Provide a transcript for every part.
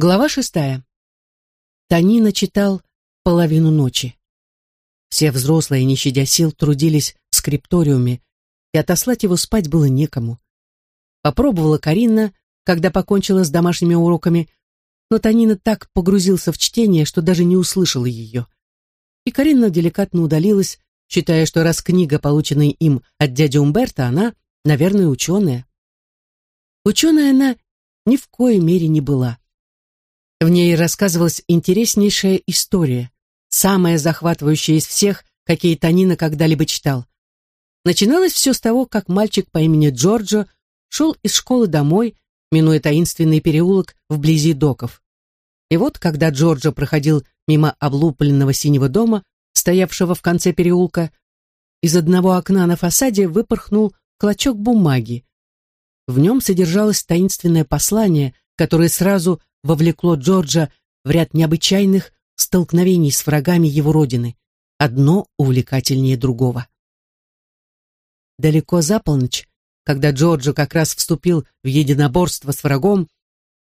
Глава шестая. Танина читал половину ночи. Все взрослые, не щадя сил, трудились в скрипториуме, и отослать его спать было некому. Попробовала Карина, когда покончила с домашними уроками, но Танина так погрузился в чтение, что даже не услышал ее. И Карина деликатно удалилась, считая, что раз книга, полученная им от дяди Умберта, она, наверное, ученая. Ученая она ни в коей мере не была. В ней рассказывалась интереснейшая история, самая захватывающая из всех, какие Танина когда-либо читал. Начиналось все с того, как мальчик по имени Джорджо шел из школы домой, минуя таинственный переулок вблизи доков. И вот, когда Джорджо проходил мимо облупленного синего дома, стоявшего в конце переулка, из одного окна на фасаде выпорхнул клочок бумаги. В нем содержалось таинственное послание, которое сразу вовлекло Джорджа в ряд необычайных столкновений с врагами его родины, одно увлекательнее другого. Далеко за полночь, когда Джорджо как раз вступил в единоборство с врагом,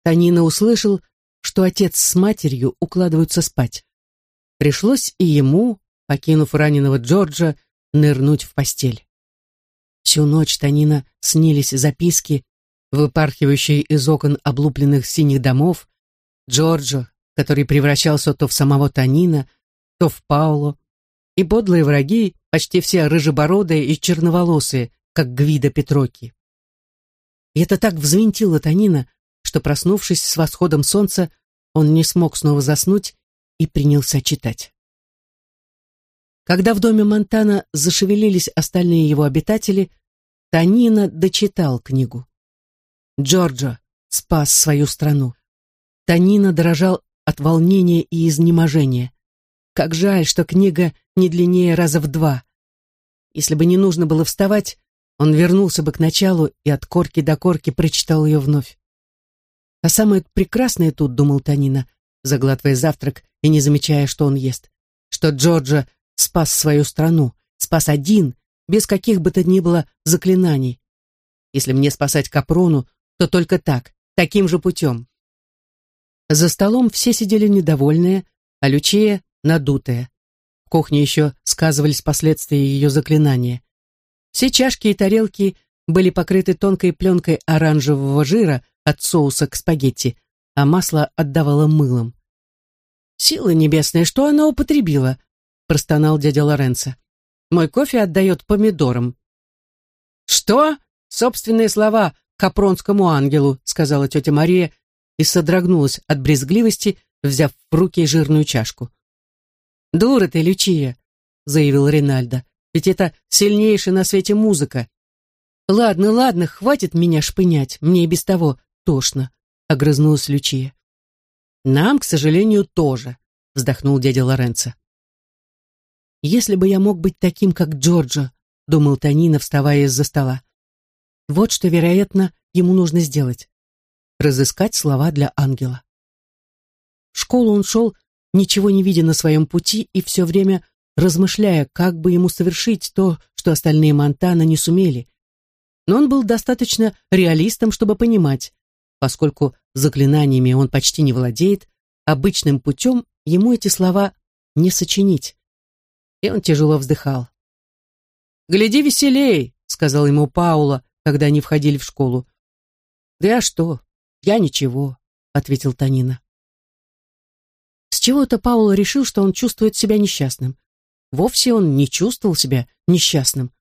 Танина услышал, что отец с матерью укладываются спать. Пришлось и ему, покинув раненого Джорджа, нырнуть в постель. Всю ночь Танина снились записки, выпархивающие из окон облупленных синих домов, Джорджо, который превращался то в самого Танина, то в Пауло, и подлые враги, почти все рыжебородые и черноволосые, как Гвида Петроки. И это так взвинтило Танина, что, проснувшись с восходом солнца, он не смог снова заснуть и принялся читать. Когда в доме Монтана зашевелились остальные его обитатели, Танина дочитал книгу. Джорджо спас свою страну. Танина дрожал от волнения и изнеможения. Как жаль, что книга не длиннее раза в два. Если бы не нужно было вставать, он вернулся бы к началу и от корки до корки прочитал ее вновь. А самое прекрасное тут, думал Танина, заглатывая завтрак и не замечая, что он ест, что Джорджа спас свою страну, спас один, без каких бы то ни было заклинаний. Если мне спасать Капрону, то только так, таким же путем. За столом все сидели недовольные, а Лючия надутая. В кухне еще сказывались последствия ее заклинания. Все чашки и тарелки были покрыты тонкой пленкой оранжевого жира от соуса к спагетти, а масло отдавало мылом. «Сила небесная, что она употребила?» – простонал дядя Лоренцо. «Мой кофе отдает помидорам». «Что? Собственные слова капронскому ангелу», – сказала тетя Мария и содрогнулась от брезгливости, взяв в руки жирную чашку. «Дура ты, Лючия», — заявил Ринальдо, — «ведь это сильнейшая на свете музыка». «Ладно, ладно, хватит меня шпынять, мне и без того тошно», — огрызнулась Лючия. «Нам, к сожалению, тоже», — вздохнул дядя Лоренцо. «Если бы я мог быть таким, как Джорджо», — думал Танина, вставая из-за стола. «Вот что, вероятно, ему нужно сделать. Разыскать слова для ангела». В школу он шел ничего не видя на своем пути и все время размышляя, как бы ему совершить то, что остальные Монтана не сумели. Но он был достаточно реалистом, чтобы понимать, поскольку заклинаниями он почти не владеет, обычным путем ему эти слова не сочинить. И он тяжело вздыхал. «Гляди веселей», — сказал ему Паула, когда они входили в школу. «Да я что? Я ничего», — ответил Танина. С чего-то Пауло решил, что он чувствует себя несчастным. Вовсе он не чувствовал себя несчастным.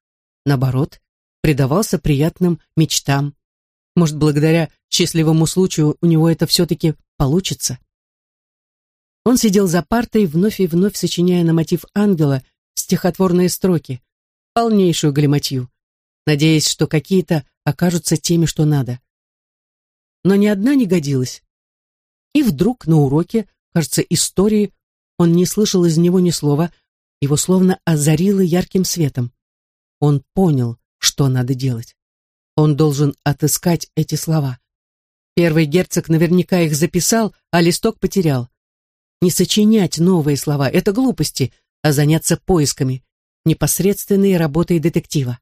Наоборот, предавался приятным мечтам. Может, благодаря счастливому случаю у него это все-таки получится. Он сидел за партой, вновь и вновь сочиняя на мотив ангела стихотворные строки, полнейшую галиматью, надеясь, что какие-то окажутся теми, что надо. Но ни одна не годилась. И вдруг на уроке кажется, истории, он не слышал из него ни слова, его словно озарило ярким светом. Он понял, что надо делать. Он должен отыскать эти слова. Первый герцог наверняка их записал, а листок потерял. Не сочинять новые слова — это глупости, а заняться поисками, непосредственной работой детектива.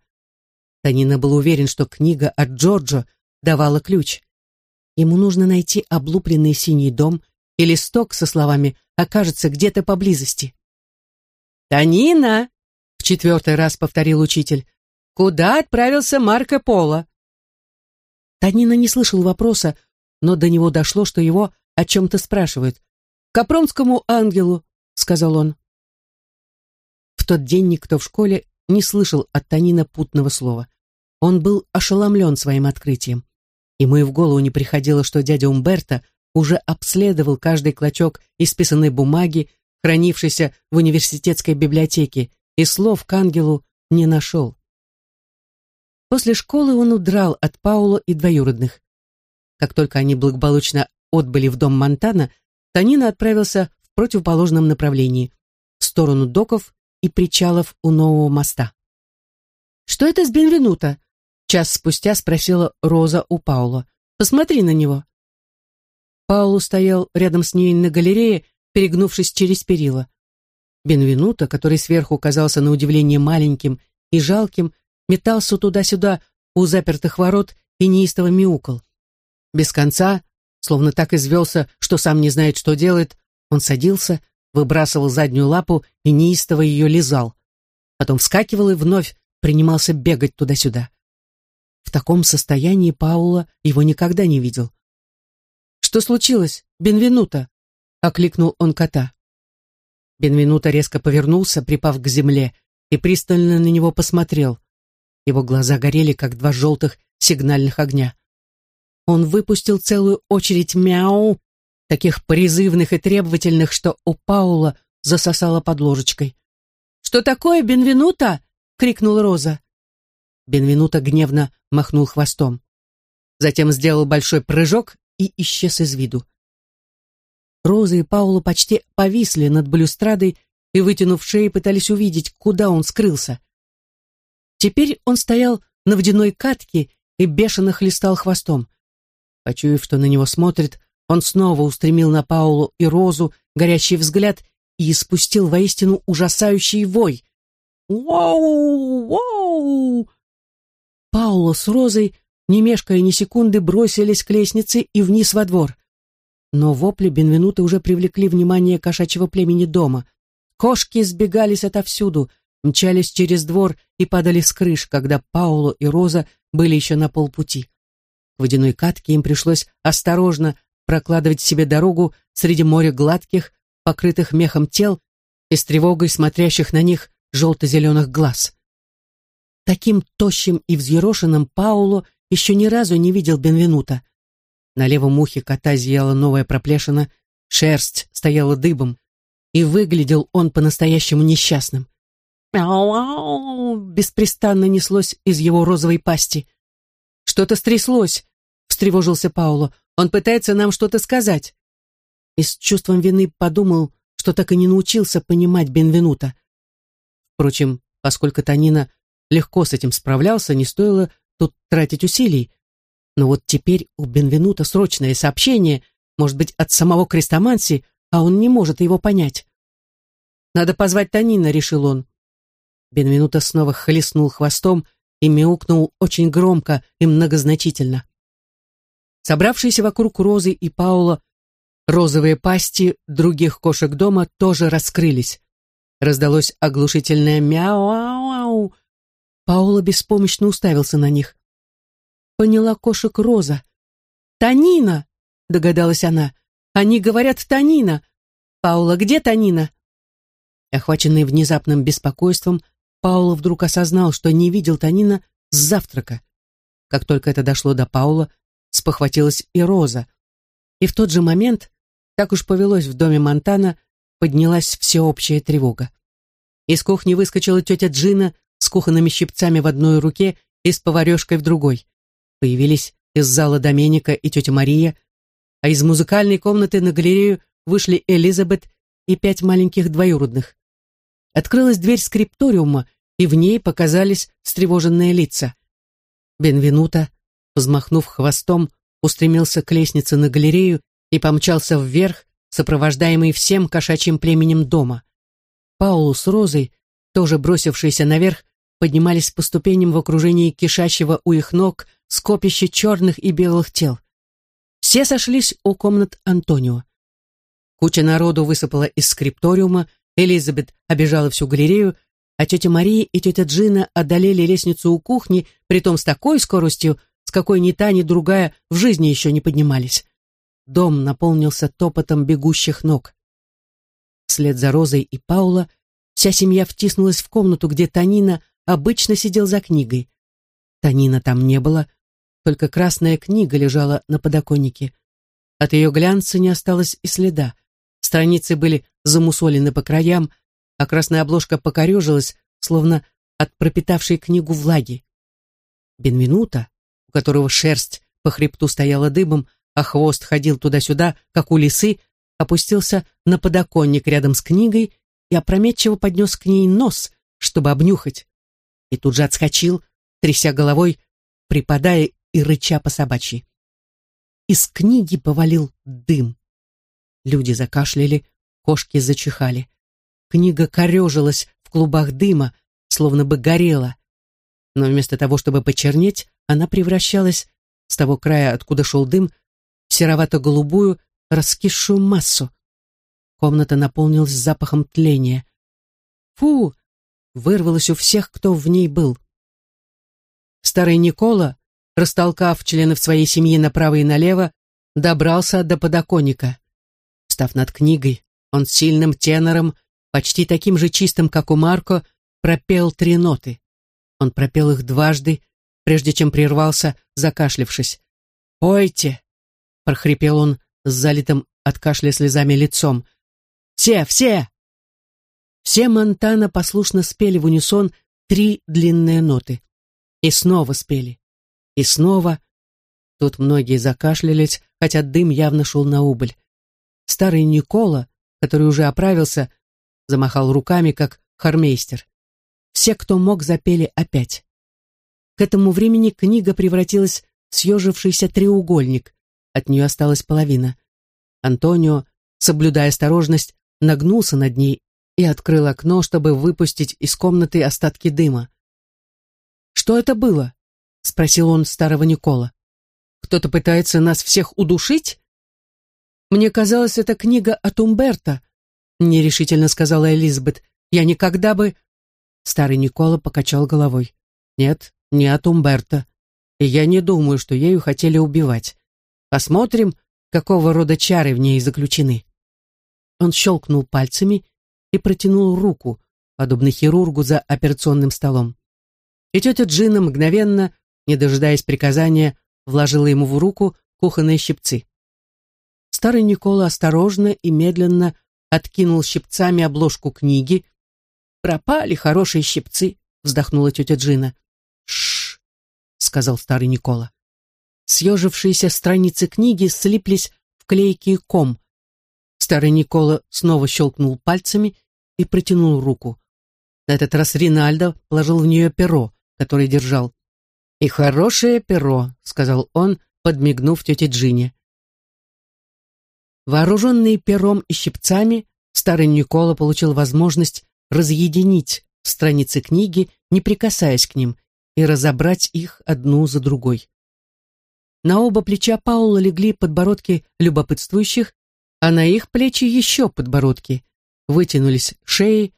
Танина был уверен, что книга от Джорджо давала ключ. Ему нужно найти облупленный синий дом и листок со словами окажется где-то поблизости. «Танина!» — в четвертый раз повторил учитель. «Куда отправился Марко Поло?» Танина не слышал вопроса, но до него дошло, что его о чем-то спрашивают. «К Капронскому ангелу», — сказал он. В тот день никто в школе не слышал от Танина путного слова. Он был ошеломлен своим открытием. Ему и в голову не приходило, что дядя Умберто уже обследовал каждый клочок исписанной бумаги, хранившейся в университетской библиотеке, и слов к ангелу не нашел. После школы он удрал от Паула и двоюродных. Как только они благополучно отбыли в дом Монтана, Танина отправился в противоположном направлении, в сторону доков и причалов у нового моста. «Что это с Бенвенуто?» Час спустя спросила Роза у Паула. «Посмотри на него». Паулу стоял рядом с ней на галерее, перегнувшись через перила. Бенвенуто, который сверху казался на удивление маленьким и жалким, метался туда-сюда у запертых ворот и неистово мяукал. Без конца, словно так извелся, что сам не знает, что делает, он садился, выбрасывал заднюю лапу и неистово ее лизал. Потом вскакивал и вновь принимался бегать туда-сюда. В таком состоянии Паула его никогда не видел. «Что случилось, Бенвенуто?» — окликнул он кота. Бенвенуто резко повернулся, припав к земле, и пристально на него посмотрел. Его глаза горели, как два желтых сигнальных огня. Он выпустил целую очередь мяу, таких призывных и требовательных, что у Паула засосало под ложечкой. «Что такое, Бенвенуто?» — крикнула Роза. Бенвенуто гневно махнул хвостом. Затем сделал большой прыжок и исчез из виду. Роза и Паула почти повисли над балюстрадой и, вытянув шеи, пытались увидеть, куда он скрылся. Теперь он стоял на водяной катке и бешено хлестал хвостом. Почуяв, что на него смотрит, он снова устремил на Паулу и Розу горящий взгляд и испустил воистину ужасающий вой. «Воу! Воу!» Паула с Розой, не мешкая ни секунды, бросились к лестнице и вниз во двор. Но вопли Бенвенуты уже привлекли внимание кошачьего племени дома. Кошки сбегались отовсюду, мчались через двор и падали с крыш, когда Пауло и Роза были еще на полпути. В водяной катке им пришлось осторожно прокладывать себе дорогу среди моря гладких, покрытых мехом тел и с тревогой смотрящих на них желто-зеленых глаз. Таким тощим и взъерошенным Пауло еще ни разу не видел Бенвенута. На левом ухе кота зияла новая проплешина, шерсть стояла дыбом, и выглядел он по-настоящему несчастным. «Мяу-ау!» беспрестанно неслось из его розовой пасти. «Что-то стряслось!» — встревожился Пауло. «Он пытается нам что-то сказать!» И с чувством вины подумал, что так и не научился понимать Бенвенута. Впрочем, поскольку Танина легко с этим справлялся, не стоило тут тратить усилий. Но вот теперь у Бенвенута срочное сообщение, может быть, от самого Крестоманси, а он не может его понять. «Надо позвать Танина», — решил он. Бенвенуто снова хлестнул хвостом и мяукнул очень громко и многозначительно. Собравшиеся вокруг Розы и Паула розовые пасти других кошек дома тоже раскрылись. Раздалось оглушительное мяу-ау-ау, Паула беспомощно уставился на них. Поняла кошек Роза. «Танина!» — догадалась она. «Они говорят Танина! Паула, где Танина?» Охваченный внезапным беспокойством, Паула вдруг осознал, что не видел Танина с завтрака. Как только это дошло до Паула, спохватилась и Роза. И в тот же момент, так уж повелось в доме Монтана, поднялась всеобщая тревога. Из кухни выскочила тетя Джина с кухонными щипцами в одной руке и с поварешкой в другой. Появились из зала Доменика и тетя Мария, а из музыкальной комнаты на галерею вышли Элизабет и пять маленьких двоюродных. Открылась дверь скрипториума, и в ней показались встревоженные лица. Бенвенуто, взмахнув хвостом, устремился к лестнице на галерею и помчался вверх, сопровождаемый всем кошачьим племенем дома. Паулу с Розой тоже бросившиеся наверх, поднимались по ступеням в окружении кишащего у их ног скопища черных и белых тел. Все сошлись у комнат Антонио. Куча народу высыпала из скрипториума, Элизабет обежала всю галерею, а тетя Мария и тетя Джина одолели лестницу у кухни, притом с такой скоростью, с какой ни та, ни другая в жизни еще не поднимались. Дом наполнился топотом бегущих ног. Вслед за Розой и Паула вся семья втиснулась в комнату, где Танина обычно сидел за книгой. Танина там не было, только красная книга лежала на подоконнике. От ее глянца не осталось и следа. Страницы были замусолены по краям, а красная обложка покорежилась, словно от пропитавшей книгу влаги. Бенвенута, у которого шерсть по хребту стояла дыбом, а хвост ходил туда-сюда, как у лисы, опустился на подоконник рядом с книгой и опрометчиво поднес к ней нос, чтобы обнюхать. И тут же отскочил, тряся головой, припадая и рыча по собачьи. Из книги повалил дым. Люди закашляли, кошки зачихали. Книга корежилась в клубах дыма, словно бы горела. Но вместо того, чтобы почернеть, она превращалась с того края, откуда шел дым, в серовато-голубую, раскисшую массу. Комната наполнилась запахом тления. «Фу!» — вырвалось у всех, кто в ней был. Старый Никола, растолкав членов своей семьи направо и налево, добрался до подоконника. Став над книгой, он сильным тенором почти таким же чистым, как у Марко, пропел три ноты. Он пропел их дважды, прежде чем прервался, закашлившись. «Пойте!» — прохрипел он с залитым от кашля слезами лицом. «Все, все!» Все Монтана послушно спели в унисон три длинные ноты. И снова спели. И снова. Тут многие закашлялись, хотя дым явно шел на убыль. Старый Никола, который уже оправился, замахал руками, как хармейстер. Все, кто мог, запели опять. К этому времени книга превратилась в съежившийся треугольник. От нее осталась половина. Антонио, соблюдая осторожность, нагнулся над ней и открыл окно, чтобы выпустить из комнаты остатки дыма. «Что это было?» — спросил он старого Никола. «Кто-то пытается нас всех удушить?» «Мне казалось, это книга от Умберта», нерешительно сказала Элизабет. Я никогда бы... Старый Никола покачал головой. Нет, не от Умберта. И я не думаю, что ею хотели убивать. Посмотрим, какого рода чары в ней заключены. Он щелкнул пальцами и протянул руку, подобно хирургу за операционным столом. И тетя Джина мгновенно, не дожидаясь приказания, вложила ему в руку кухонные щипцы. Старый Никола осторожно и медленно откинул щипцами обложку книги. «Пропали хорошие щипцы», — вздохнула тетя Джина. «Шш», — сказал старый Никола. Съежившиеся страницы книги слиплись в клейкий ком. Старый Никола снова щелкнул пальцами и протянул руку. На этот раз Ринальдо положил в нее перо, которое держал. «И хорошее перо», — сказал он, подмигнув тете Джине. Вооруженный пером и щипцами, старый Никола получил возможность разъединить страницы книги, не прикасаясь к ним, и разобрать их одну за другой. На оба плеча Паула легли подбородки любопытствующих, а на их плечи еще подбородки. Вытянулись шеи,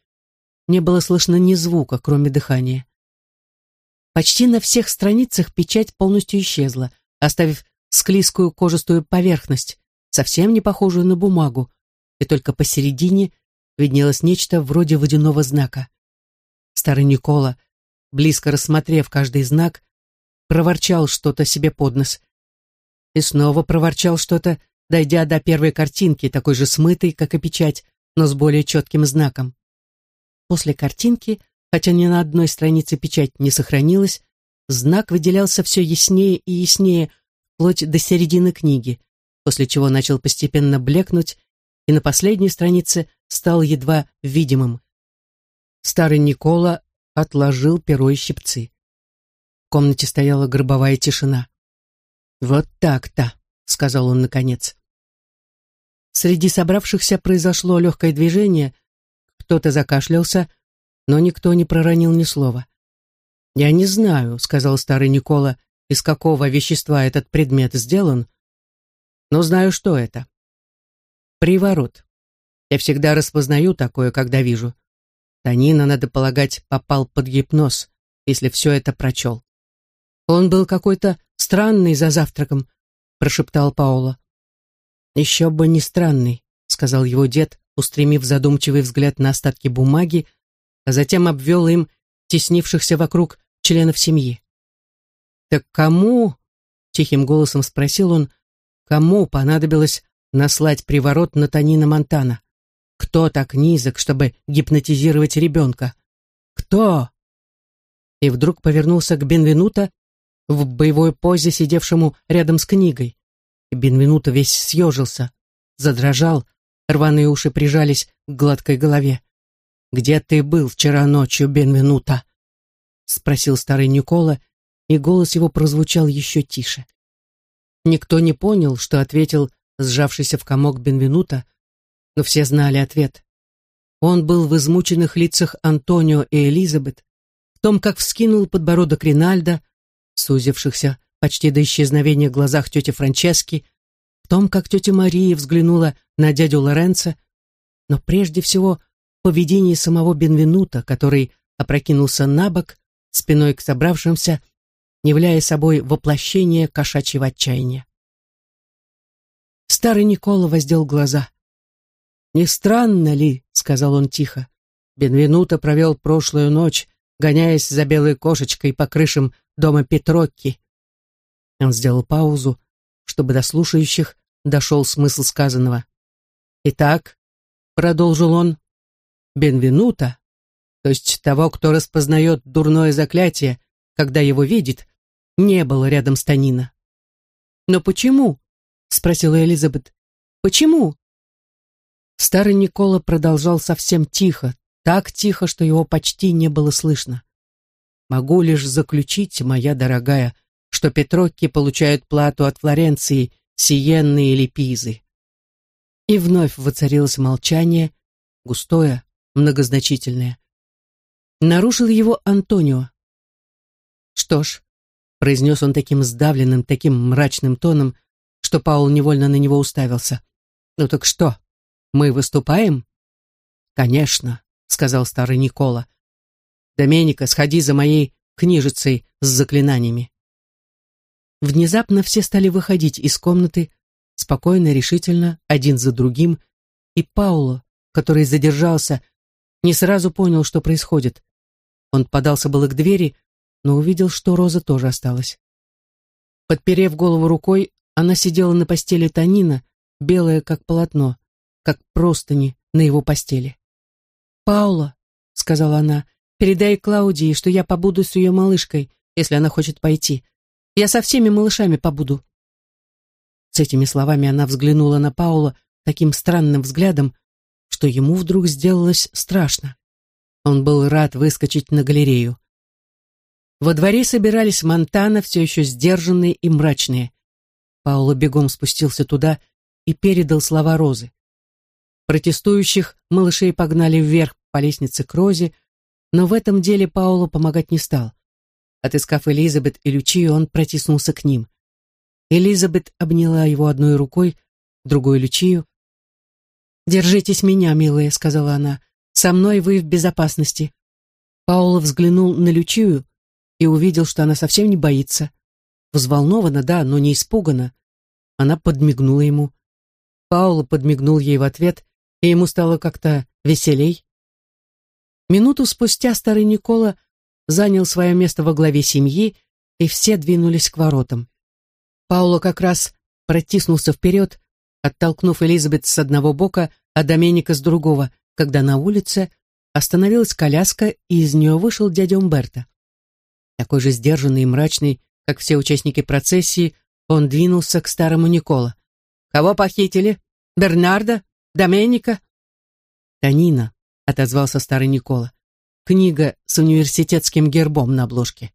не было слышно ни звука, кроме дыхания. Почти на всех страницах печать полностью исчезла, оставив склизкую кожистую поверхность, совсем не похожую на бумагу, и только посередине виднелось нечто вроде водяного знака. Старый Никола, близко рассмотрев каждый знак, проворчал что-то себе под нос. И снова проворчал что-то, дойдя до первой картинки, такой же смытой, как и печать, но с более четким знаком. После картинки, хотя ни на одной странице печать не сохранилась, знак выделялся все яснее и яснее, вплоть до середины книги после чего начал постепенно блекнуть и на последней странице стал едва видимым. Старый Никола отложил перо и щипцы. В комнате стояла гробовая тишина. «Вот так-то», — сказал он наконец. Среди собравшихся произошло легкое движение, кто-то закашлялся, но никто не проронил ни слова. «Я не знаю», — сказал старый Никола, — «из какого вещества этот предмет сделан, но знаю, что это. Приворот. Я всегда распознаю такое, когда вижу. Танина, надо полагать, попал под гипноз, если все это прочел. Он был какой-то странный за завтраком, прошептал Паула. Еще бы не странный, сказал его дед, устремив задумчивый взгляд на остатки бумаги, а затем обвел им теснившихся вокруг членов семьи. «Так кому?» — тихим голосом спросил он, кому понадобилось наслать приворот на Танина Монтана? Кто так низок, чтобы гипнотизировать ребенка? Кто? И вдруг повернулся к Бенвенуто в боевой позе, сидевшему рядом с книгой. Бенвенуто весь съежился, задрожал, рваные уши прижались к гладкой голове. «Где ты был вчера ночью, Бенвенуто?» — спросил старый Никола, и голос его прозвучал еще тише. Никто не понял, что ответил сжавшийся в комок Бенвенуто, но все знали ответ. Он был в измученных лицах Антонио и Элизабет, в том, как вскинул подбородок Ринальда, сузившихся почти до исчезновения глазах тети Франчески, в том, как тетя Мария взглянула на дядю Лоренцо, но прежде всего в поведении самого Бенвенута, который опрокинулся на бок, спиной к собравшимся, являя собой воплощение кошачьего отчаяния. Старый Никола воздел глаза. «Не странно ли, — сказал он тихо, — Бенвенуто провел прошлую ночь, гоняясь за белой кошечкой по крышам дома Петрокки?» Он сделал паузу, чтобы до слушающих дошел смысл сказанного. «Итак, — продолжил он, — Бенвенуто, то есть того, кто распознает дурное заклятие, когда его видит, не было рядом с Танина. «Но почему?» — спросила Элизабет. «Почему?» Старый Никола продолжал совсем тихо, так тихо, что его почти не было слышно. «Могу лишь заключить, моя дорогая, что Петрокки получают плату от Флоренции, Сиенны или Пизы». И вновь воцарилось молчание, густое, многозначительное. Нарушил его Антонио. «Что ж», — произнес он таким сдавленным, таким мрачным тоном, что Паул невольно на него уставился. «Ну так что, мы выступаем?» «Конечно», — сказал старый Никола. «Доменика, сходи за моей книжицей с заклинаниями». Внезапно все стали выходить из комнаты, спокойно, решительно, один за другим, и Пауло, который задержался, не сразу понял, что происходит. Он подался было к двери, но увидел, что Роза тоже осталась. Подперев голову рукой, она сидела на постели Танина, белая как полотно, как простыни на его постели. «Паула», — сказала она, — «передай Клаудии, что я побуду с ее малышкой, если она хочет пойти. Я со всеми малышами побуду». С этими словами она взглянула на Паула таким странным взглядом, что ему вдруг сделалось страшно. Он был рад выскочить на галерею. Во дворе собирались Монтана, все еще сдержанные и мрачные. Пауло бегом спустился туда и передал слова Розы. Протестующих малышей погнали вверх по лестнице к Розе, но в этом деле Пауло помогать не стал. Отыскав Элизабет и Лючию, он протиснулся к ним. Элизабет обняла его одной рукой, другой Лючию. «Держитесь меня, милая», — сказала она. «Со мной вы в безопасности». Пауло взглянул на Лючию и увидел, что она совсем не боится. Взволнована, да, но не испугана. Она подмигнула ему. Паула подмигнул ей в ответ, и ему стало как-то веселей. Минуту спустя старый Никола занял свое место во главе семьи, и все двинулись к воротам. Пауло как раз протиснулся вперед, оттолкнув Элизабет с одного бока, а Доменика с другого, когда на улице остановилась коляска, и из нее вышел дядя Умберто. Такой же сдержанный и мрачный, как все участники процессии, он двинулся к старому Никола. «Кого похитили? Бернарда? Доменика?» «Танина», — отозвался старый Никола. «Книга с университетским гербом на обложке».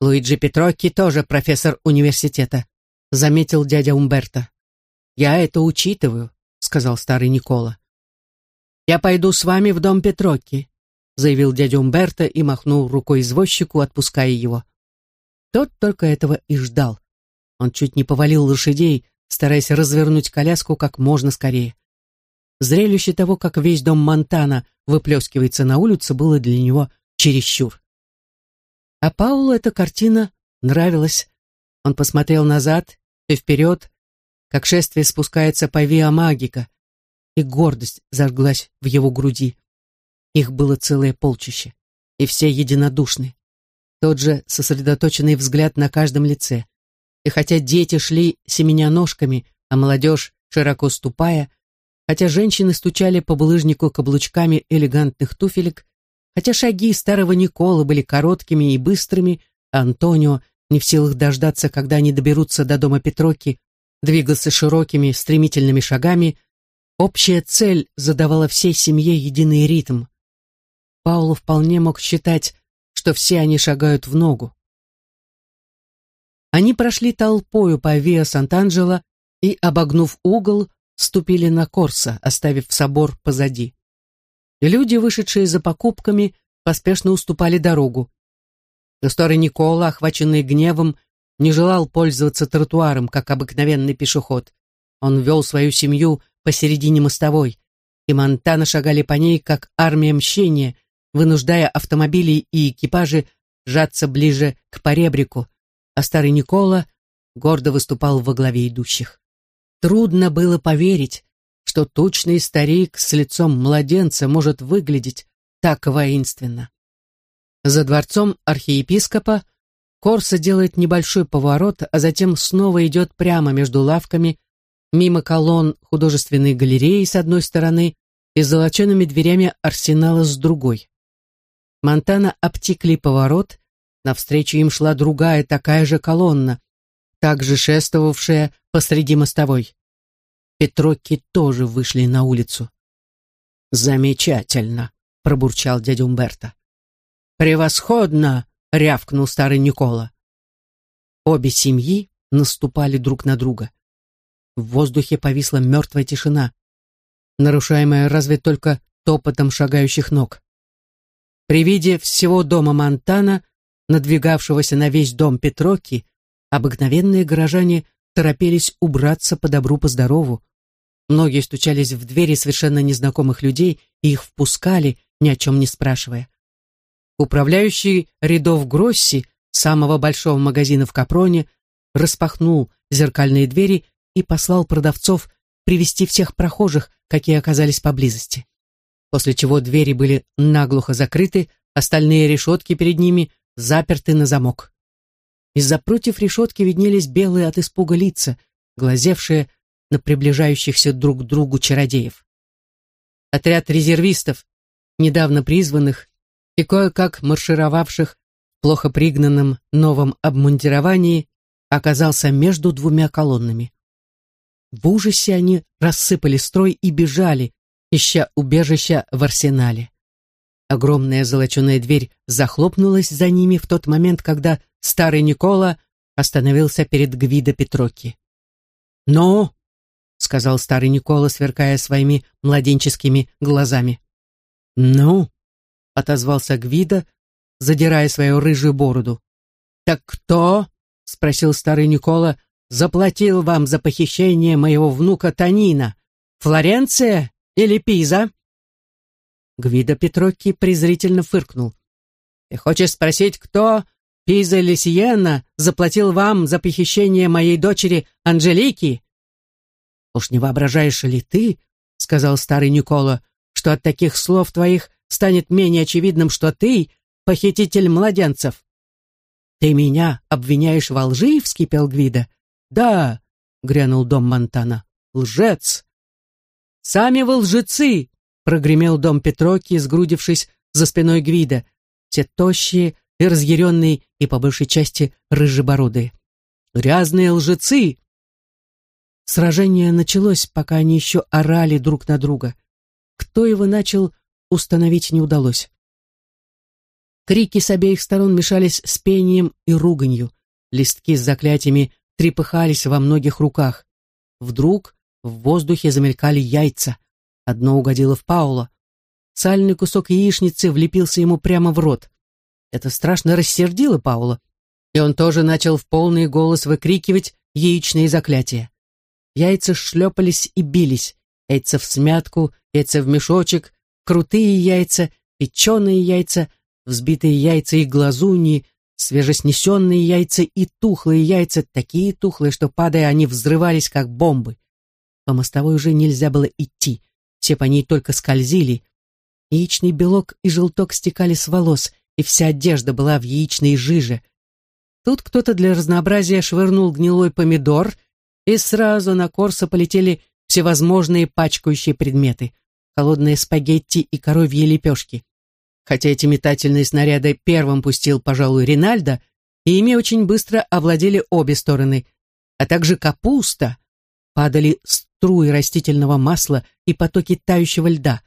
«Луиджи Петрокки тоже профессор университета», — заметил дядя Умберто. «Я это учитываю», — сказал старый Никола. «Я пойду с вами в дом Петрокки», — заявил дядя Умберто и махнул рукой извозчику, отпуская его. Тот только этого и ждал. Он чуть не повалил лошадей, стараясь развернуть коляску как можно скорее. Зрелище того, как весь дом Монтана выплескивается на улицу, было для него чересчур. А Паулу эта картина нравилась. Он посмотрел назад и вперед, как шествие спускается по Виа Магика, и гордость зажглась в его груди. Их было целое полчище, и все единодушны. Тот же сосредоточенный взгляд на каждом лице. И хотя дети шли семеня ножками, а молодежь, широко ступая, хотя женщины стучали по булыжнику каблучками элегантных туфелек, хотя шаги старого Никола были короткими и быстрыми, а Антонио, не в силах дождаться, когда они доберутся до дома Петроки, двигался широкими, стремительными шагами, общая цель задавала всей семье единый ритм. Пауло вполне мог считать, что все они шагают в ногу. Они прошли толпою по Виа Сант'Анджело и, обогнув угол, ступили на Корса, оставив собор позади. Люди, вышедшие за покупками, поспешно уступали дорогу. Но старый Никола, охваченный гневом, не желал пользоваться тротуаром, как обыкновенный пешеход. Он вел свою семью посередине мостовой, и Монтана шагали по ней, как армия мщения, вынуждая автомобили и экипажи сжаться ближе к поребрику, а старый Никола гордо выступал во главе идущих. Трудно было поверить, что тучный старик с лицом младенца может выглядеть так воинственно. За дворцом архиепископа Корса делает небольшой поворот, а затем снова идет прямо между лавками, мимо колонн художественной галереи с одной стороны и золочеными дверями арсенала с другой. Монтана обтекли поворот, навстречу им шла другая такая же колонна, также шествовавшая посреди мостовой. Петрокки тоже вышли на улицу. «Замечательно!» — пробурчал дядя Умберто. «Превосходно!» — рявкнул старый Никола. Обе семьи наступали друг на друга. В воздухе повисла мертвая тишина, нарушаемая разве только топотом шагающих ног. При виде всего дома Монтана, надвигавшегося на весь дом Петроки, обыкновенные горожане торопились убраться по добру, по здорову. Многие стучались в двери совершенно незнакомых людей и их впускали, ни о чем не спрашивая. Управляющий рядов Гросси, самого большого магазина в Капроне, распахнул зеркальные двери и послал продавцов привести всех прохожих, какие оказались поблизости после чего двери были наглухо закрыты, остальные решетки перед ними заперты на замок. Из-за прутьев решетки виднелись белые от испуга лица, глазевшие на приближающихся друг к другу чародеев. Отряд резервистов, недавно призванных и кое-как маршировавших в плохо пригнанном новом обмундировании, оказался между двумя колоннами. В ужасе они рассыпали строй и бежали, ища убежища в арсенале. Огромная золоченая дверь захлопнулась за ними в тот момент, когда старый Никола остановился перед Гвидо Петроки. «Ну?» — сказал старый Никола, сверкая своими младенческими глазами. «Ну?» — отозвался Гвидо, задирая свою рыжую бороду. «Так кто?» — спросил старый Никола. «Заплатил вам за похищение моего внука Танина? Флоренция или Пиза?» Гвидо Петрокки презрительно фыркнул. «Ты хочешь спросить, кто, Пиза или Сиена, заплатил вам за похищение моей дочери Анжелики?» «Уж не воображаешь ли ты, — сказал старый Никола, — что от таких слов твоих станет менее очевидным, что ты — похититель младенцев?» «Ты меня обвиняешь во лжи?» — вскипел Гвида. «Да», — грянул дом Монтана. «Лжец! «Сами вы лжецы!» — прогремел дом Петроки, сгрудившись за спиной Гвида. Все тощие и разъяренные, и по большей части рыжебородые. «Грязные лжецы!» Сражение началось, пока они еще орали друг на друга. Кто его начал, установить не удалось. Крики с обеих сторон мешались с пением и руганью. Листки с заклятиями трепыхались во многих руках. Вдруг в воздухе замелькали яйца. Одно угодило в Паула. Сальный кусок яичницы влепился ему прямо в рот. Это страшно рассердило Паула, и он тоже начал в полный голос выкрикивать яичные заклятия. яйца шлепались и бились, яйца в смятку, яйца в мешочек, крутые яйца, печеные яйца, взбитые яйца и глазуньи, свежеснесенные яйца и тухлые яйца, такие тухлые, что, падая, они взрывались, как бомбы. По мостовой уже нельзя было идти, все по ней только скользили. Яичный белок и желток стекали с волос, и вся одежда была в яичной жиже. Тут кто-то для разнообразия швырнул гнилой помидор, и сразу на Корсо полетели всевозможные пачкающие предметы, холодные спагетти и коровьи лепешки. Хотя эти метательные снаряды первым пустил, пожалуй, Ринальдо, и ими очень быстро овладели обе стороны, а также капуста. Падали струи растительного масла и потоки тающего льда,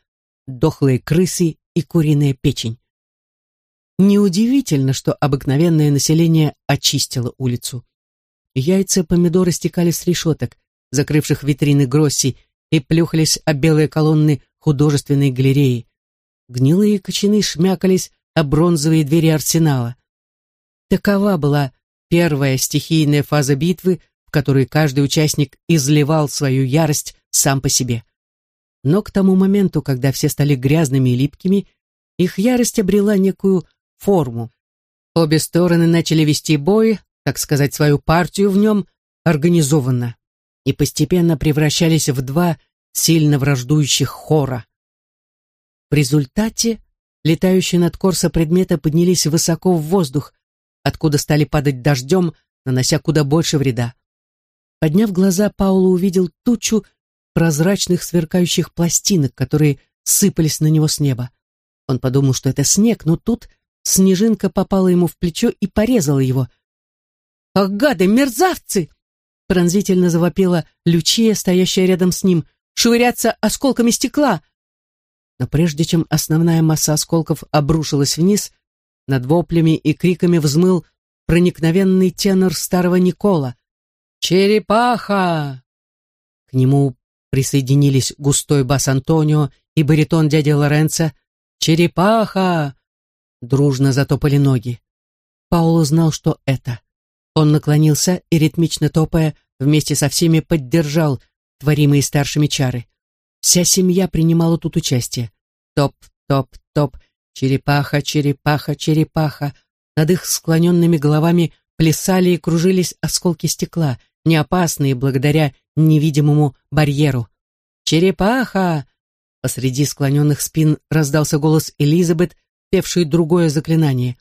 дохлые крысы и куриная печень. Неудивительно, что обыкновенное население очистило улицу. Яйца помидоры стекали с решеток, закрывших витрины Гросси, и плюхались об белые колонны художественной галереи. Гнилые кочаны шмякались о бронзовые двери арсенала. Такова была первая стихийная фаза битвы, в которой каждый участник изливал свою ярость сам по себе. Но к тому моменту, когда все стали грязными и липкими, их ярость обрела некую форму. Обе стороны начали вести бой, так сказать, свою партию в нем организованно и постепенно превращались в два сильно враждующих хора. В результате летающие над Корсо предметы поднялись высоко в воздух, откуда стали падать дождем, нанося куда больше вреда. Подняв глаза, Пауло увидел тучу прозрачных сверкающих пластинок, которые сыпались на него с неба. Он подумал, что это снег, но тут снежинка попала ему в плечо и порезала его — «Ах, гады, мерзавцы!» Пронзительно завопила Лючия, стоящая рядом с ним. «Швыряться осколками стекла!» Но прежде чем основная масса осколков обрушилась вниз, над воплями и криками взмыл проникновенный тенор старого Никола. «Черепаха!» К нему присоединились густой бас Антонио и баритон дяди Лоренцо. «Черепаха!» Дружно затопали ноги. Пауло знал, что это. Он наклонился и, ритмично топая, вместе со всеми поддержал творимые старшими чары. Вся семья принимала тут участие. Топ, топ, топ, черепаха, черепаха, черепаха. Над их склоненными головами плясали и кружились осколки стекла, не опасные благодаря невидимому барьеру. «Черепаха!» Посреди склоненных спин раздался голос Элизабет, певший другое заклинание.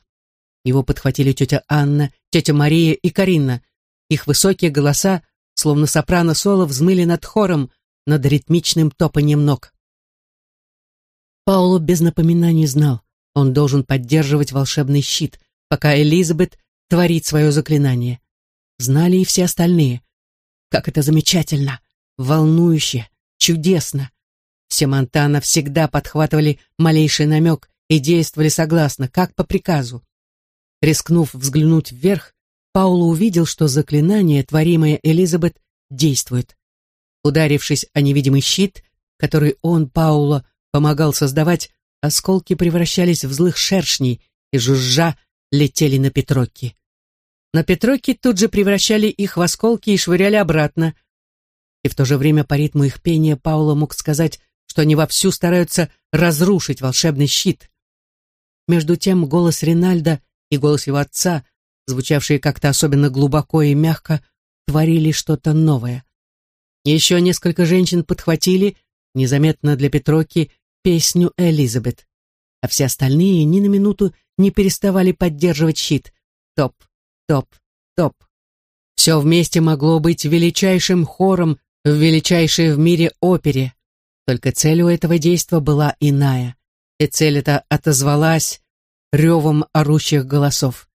Его подхватили тетя Анна, тетя Мария и Карина. Их высокие голоса, словно сопрано-соло, взмыли над хором, над ритмичным топанием ног. Пауло без напоминаний знал, он должен поддерживать волшебный щит, пока Элизабет творит свое заклинание. Знали и все остальные. Как это замечательно, волнующе, чудесно. Все Монтана всегда подхватывали малейший намек и действовали согласно, как по приказу. Рискнув взглянуть вверх, Пауло увидел, что заклинание, творимое Элизабет, действует. Ударившись о невидимый щит, который он, Пауло, помогал создавать, осколки превращались в злых шершней и, жужжа, летели на Петрокки. На Петрокки тут же превращали их в осколки и швыряли обратно. И в то же время по ритму их пения Пауло мог сказать, что они вовсю стараются разрушить волшебный щит. Между тем голос Ринальда и голос его отца, звучавшие как-то особенно глубоко и мягко, творили что-то новое. Еще несколько женщин подхватили, незаметно для Петроки, песню Элизабет, а все остальные ни на минуту не переставали поддерживать щит. Топ, топ, топ. Все вместе могло быть величайшим хором в величайшей в мире опере. Только цель у этого действа была иная, и цель эта отозвалась ревом орущих голосов.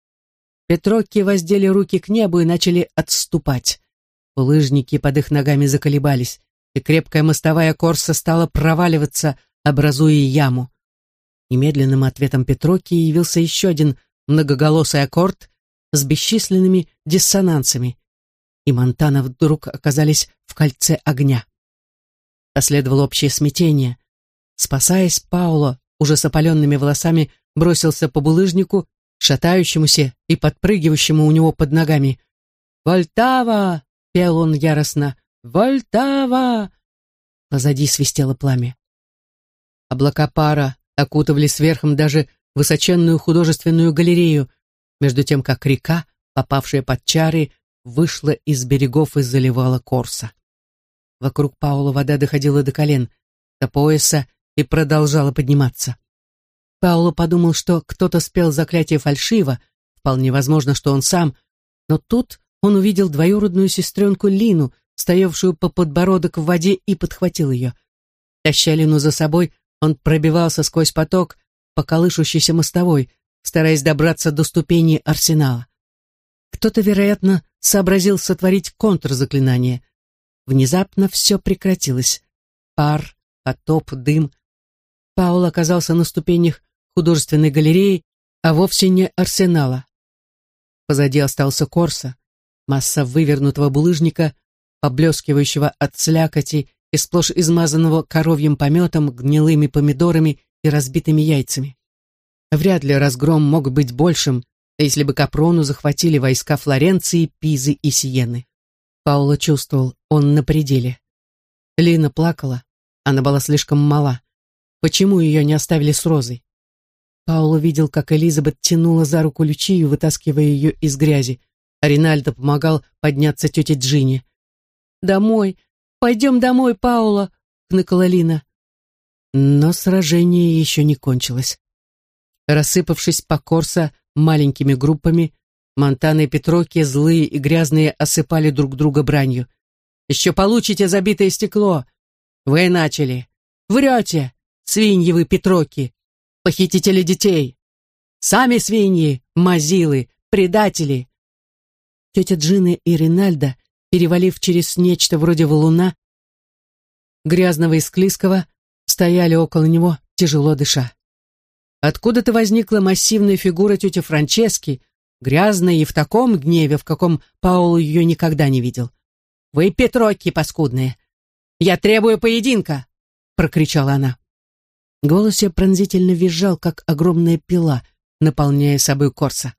Петроки воздели руки к небу и начали отступать. Лыжники под их ногами заколебались, и крепкая мостовая корса стала проваливаться, образуя яму. Немедленным ответом Петроки явился еще один многоголосый аккорд с бесчисленными диссонансами, и Монтана вдруг оказались в кольце огня. Последовало общее смятение. Спасаясь, Пауло, уже с опаленными волосами, бросился по булыжнику, шатающемуся и подпрыгивающему у него под ногами. «Вольтава!» — пел он яростно. Вольтава!» Позади свистело пламя. Облака пара окутывали сверхом даже высоченную художественную галерею, между тем как река, попавшая под чары, вышла из берегов и заливала Корса. Вокруг Паула вода доходила до колен, до пояса и продолжала подниматься. Пауло подумал, что кто-то спел заклятие фальшиво, вполне возможно, что он сам, но тут он увидел двоюродную сестренку Лину, стоявшую по подбородок в воде, и подхватил ее. Таща Лину за собой, он пробивался сквозь поток по колышущейся мостовой, стараясь добраться до ступени арсенала. Кто-то, вероятно, сообразил сотворить контрзаклинание. Внезапно все прекратилось. Пар, потоп, дым. Паул оказался на ступенях художественной галереи, а вовсе не арсенала. Позади остался Корса, масса вывернутого булыжника, поблескивающего от слякоти и сплошь измазанного коровьим пометом, гнилыми помидорами и разбитыми яйцами. Вряд ли разгром мог быть большим, если бы Капрону захватили войска Флоренции, Пизы и Сиены. Пауло чувствовал, он на пределе. Лина плакала, она была слишком мала. Почему ее не оставили с Розой? Пауло видел, как Элизабет тянула за руку Лючию, вытаскивая ее из грязи, Ринальдо помогал подняться тете Джине. «Домой! Пойдем домой, Паула!» — кныкала Лина. Но сражение еще не кончилось. Рассыпавшись по Корсо маленькими группами, Монтана и Петроки, злые и грязные, осыпали друг друга бранью. «Еще получите забитое стекло! Вы начали! Врете! Свиньи вы, Петроки! Похитители детей! Сами свиньи, мазилы, предатели!» Тетя Джина и Ринальдо, перевалив через нечто вроде валуна, грязного и склизкого, стояли около него, тяжело дыша. Откуда-то возникла массивная фигура тети Франчески, грязная и в таком гневе, в каком Пауло ее никогда не видел. «Вы Петроки паскудные! Я требую поединка!» — прокричала она. Голос ее пронзительно визжал, как огромная пила, наполняя собой Корса.